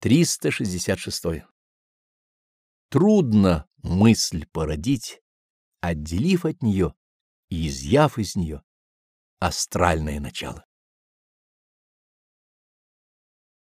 366. Трудно мысль породить, отделив от нее и изъяв из нее астральное начало.